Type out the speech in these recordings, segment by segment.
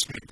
listening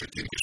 certificate.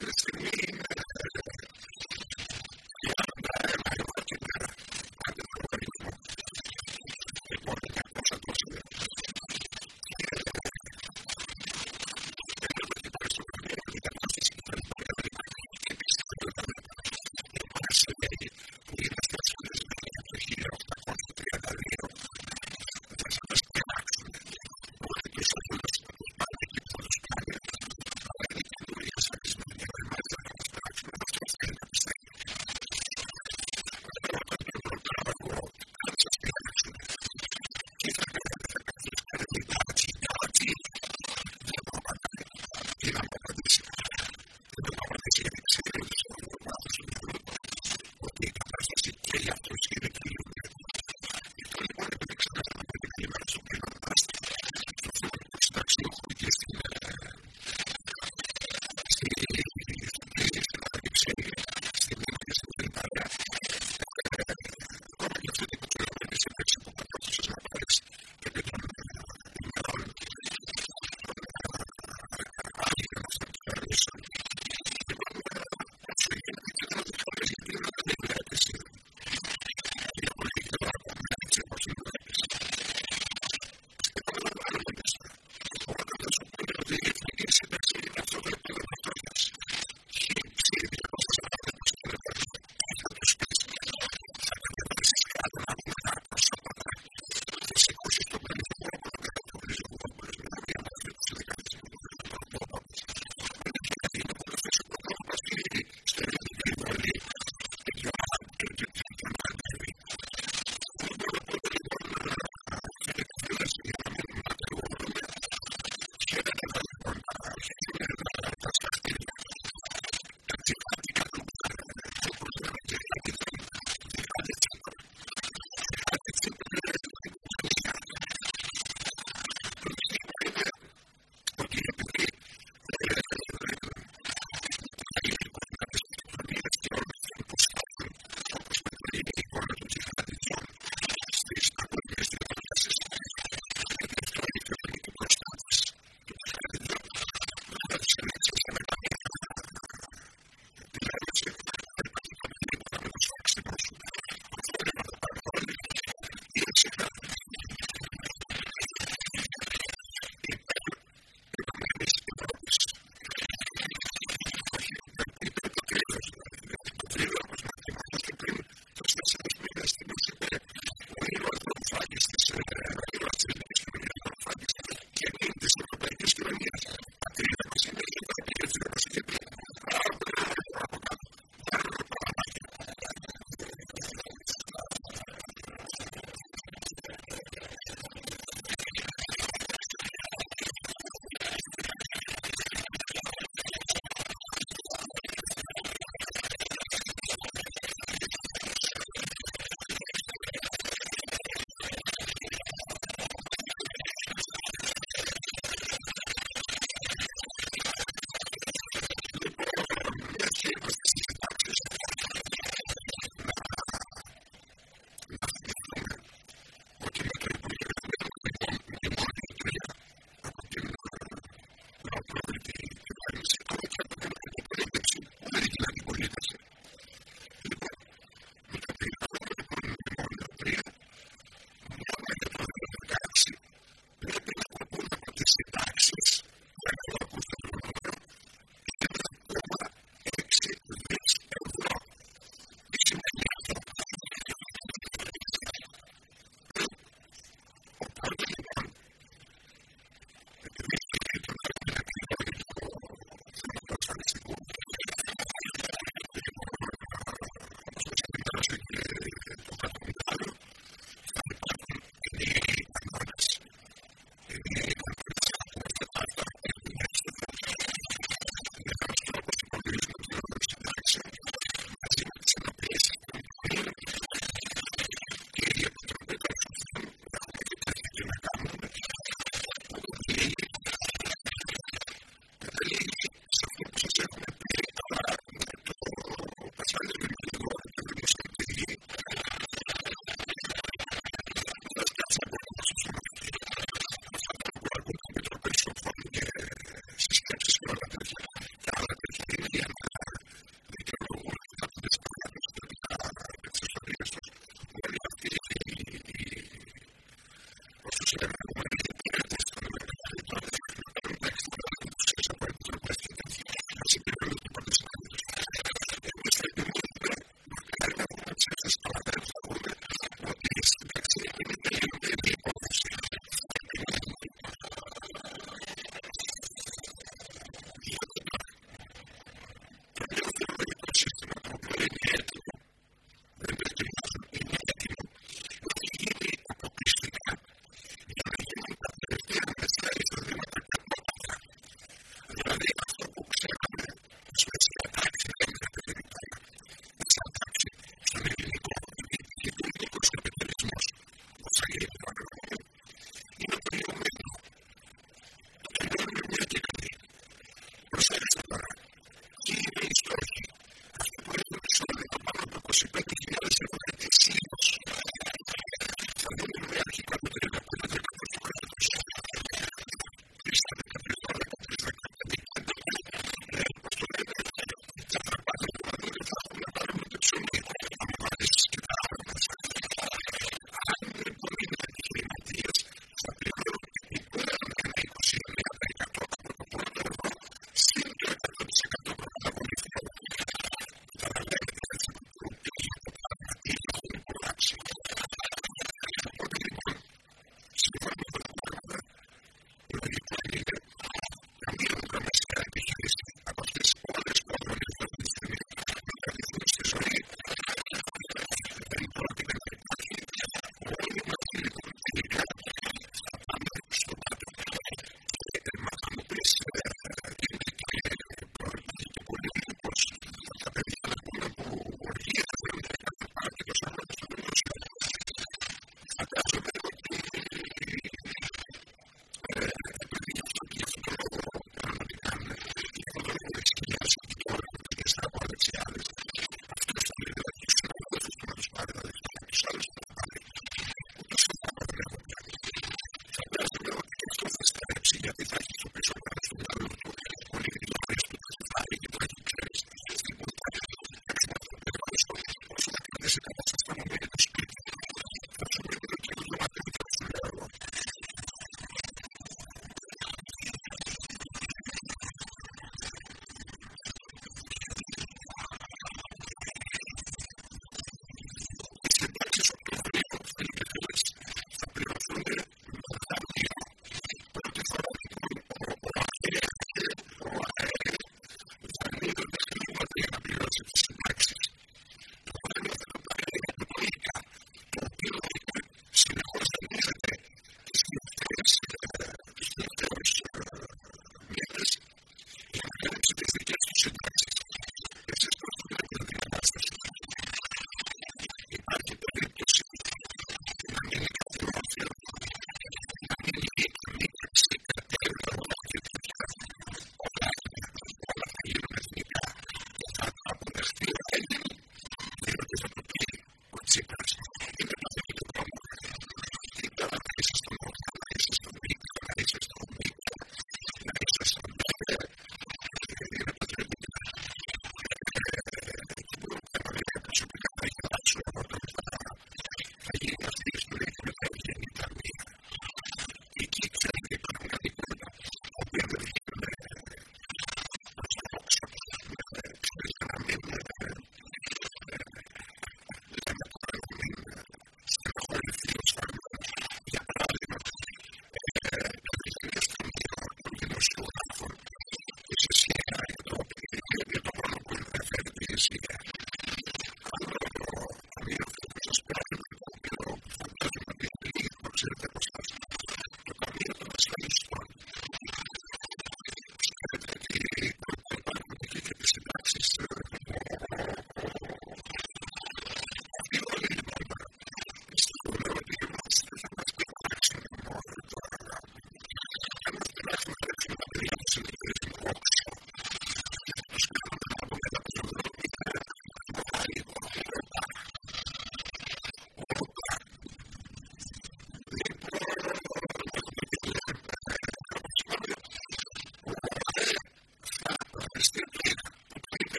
Gracias.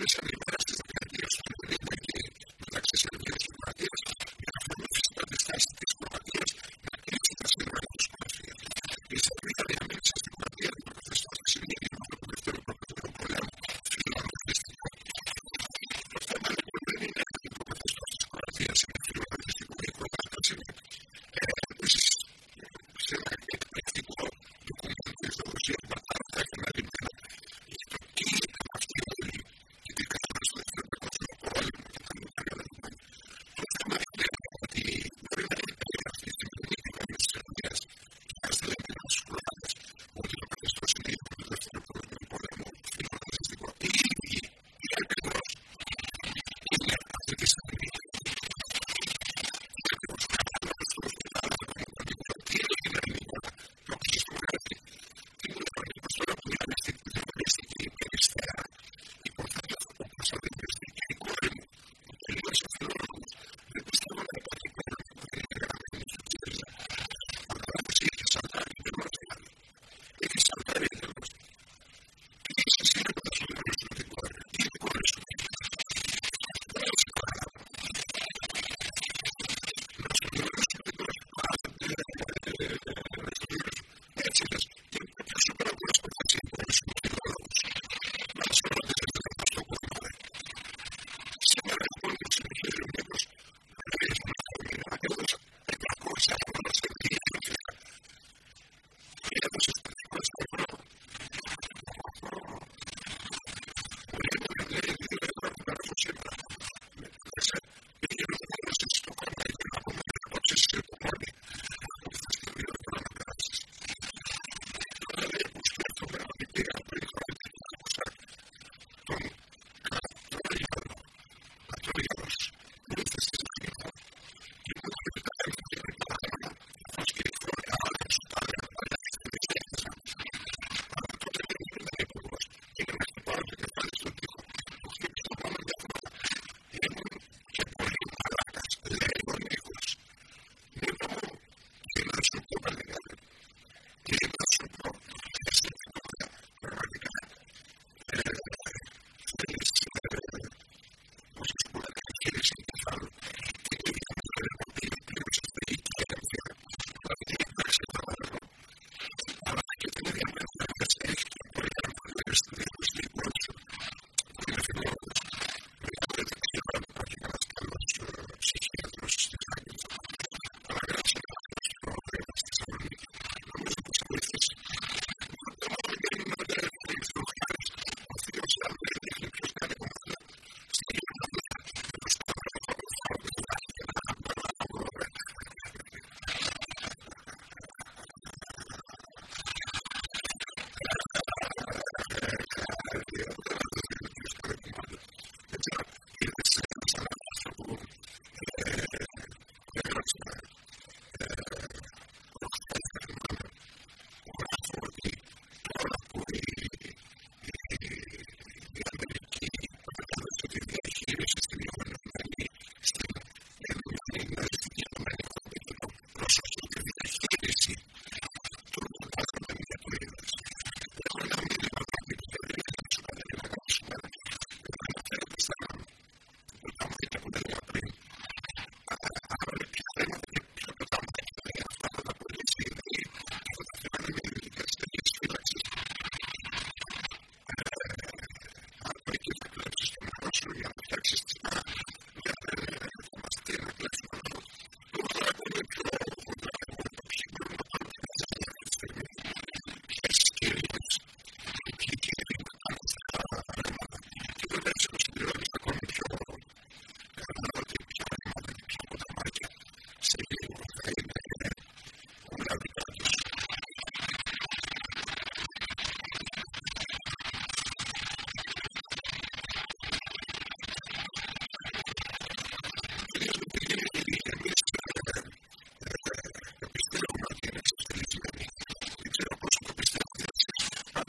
especially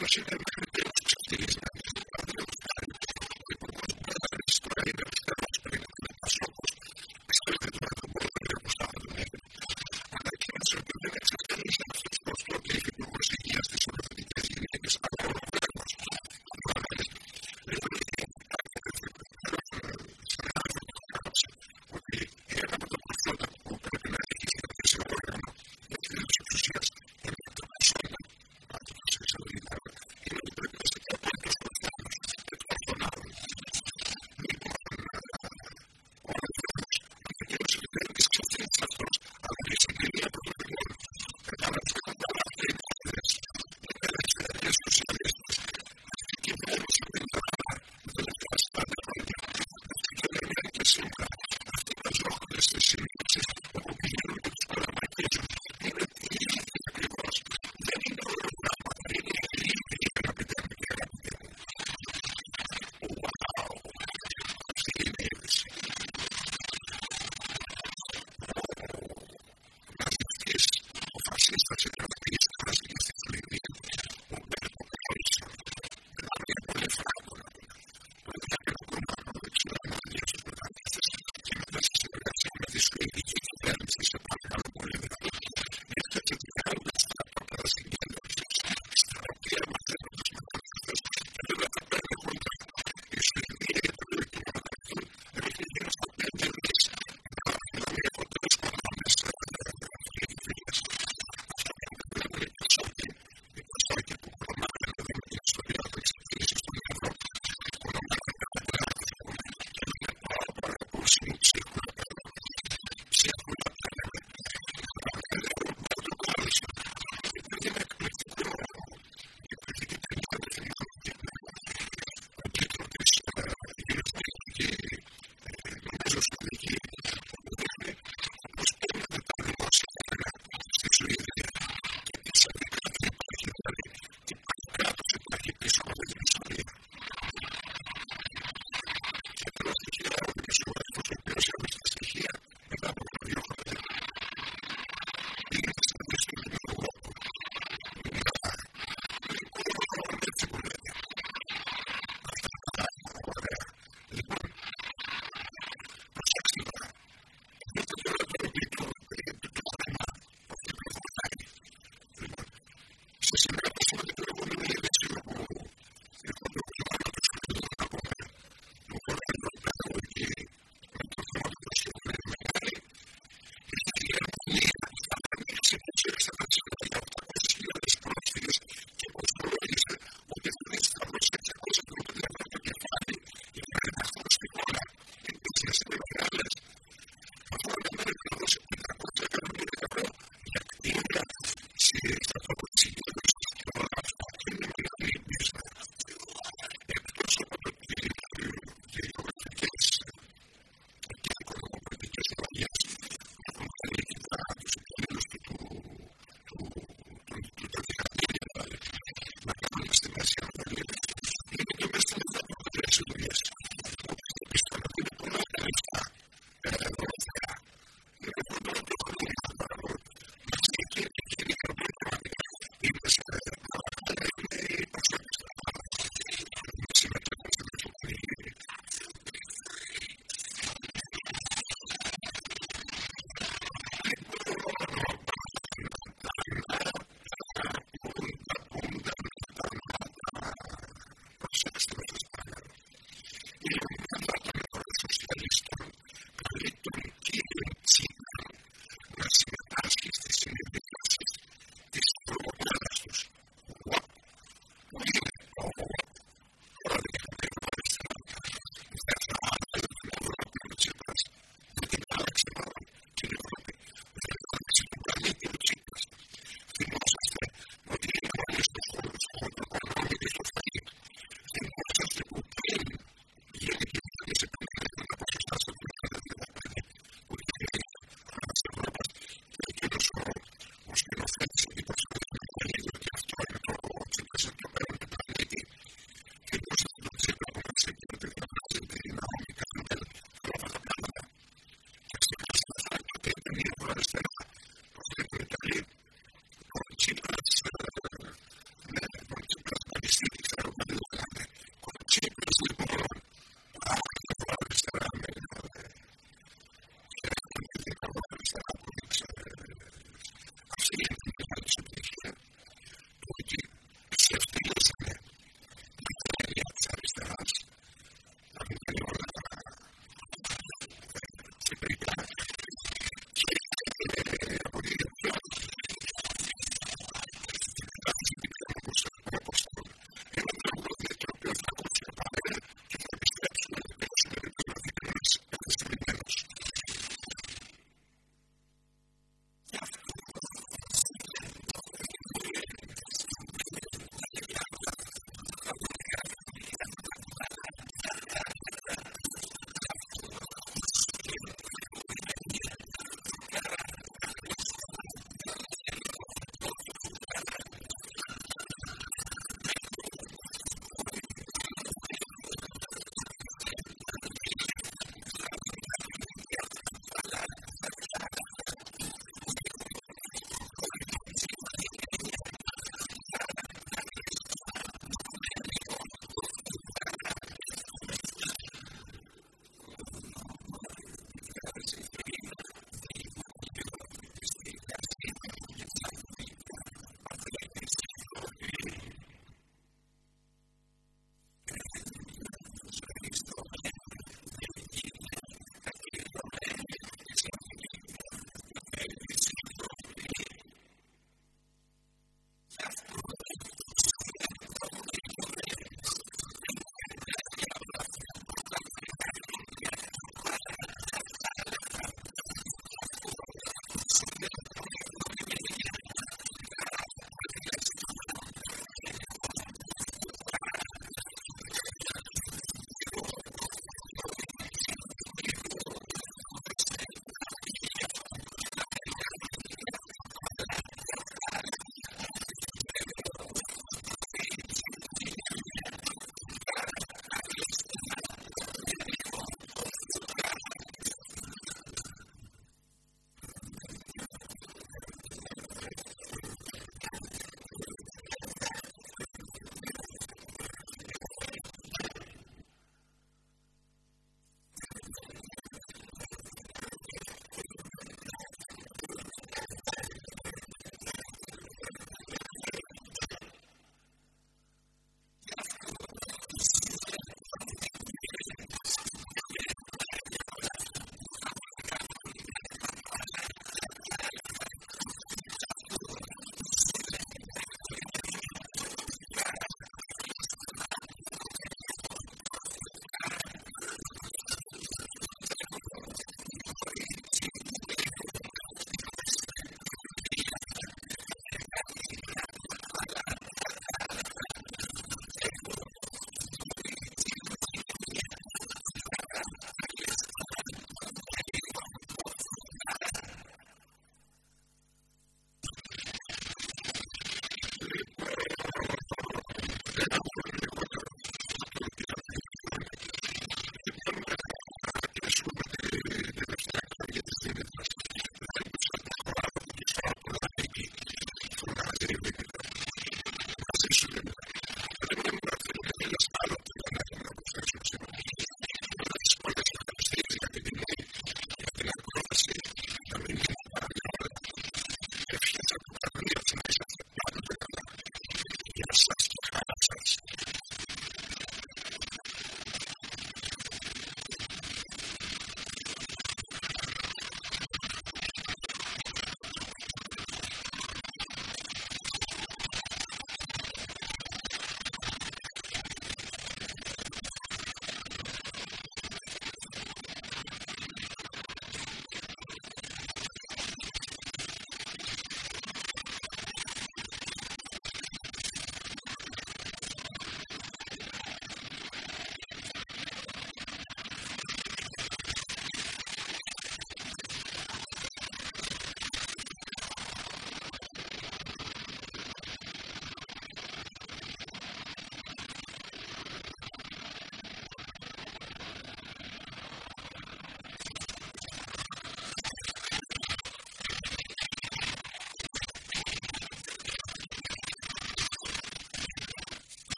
教えて。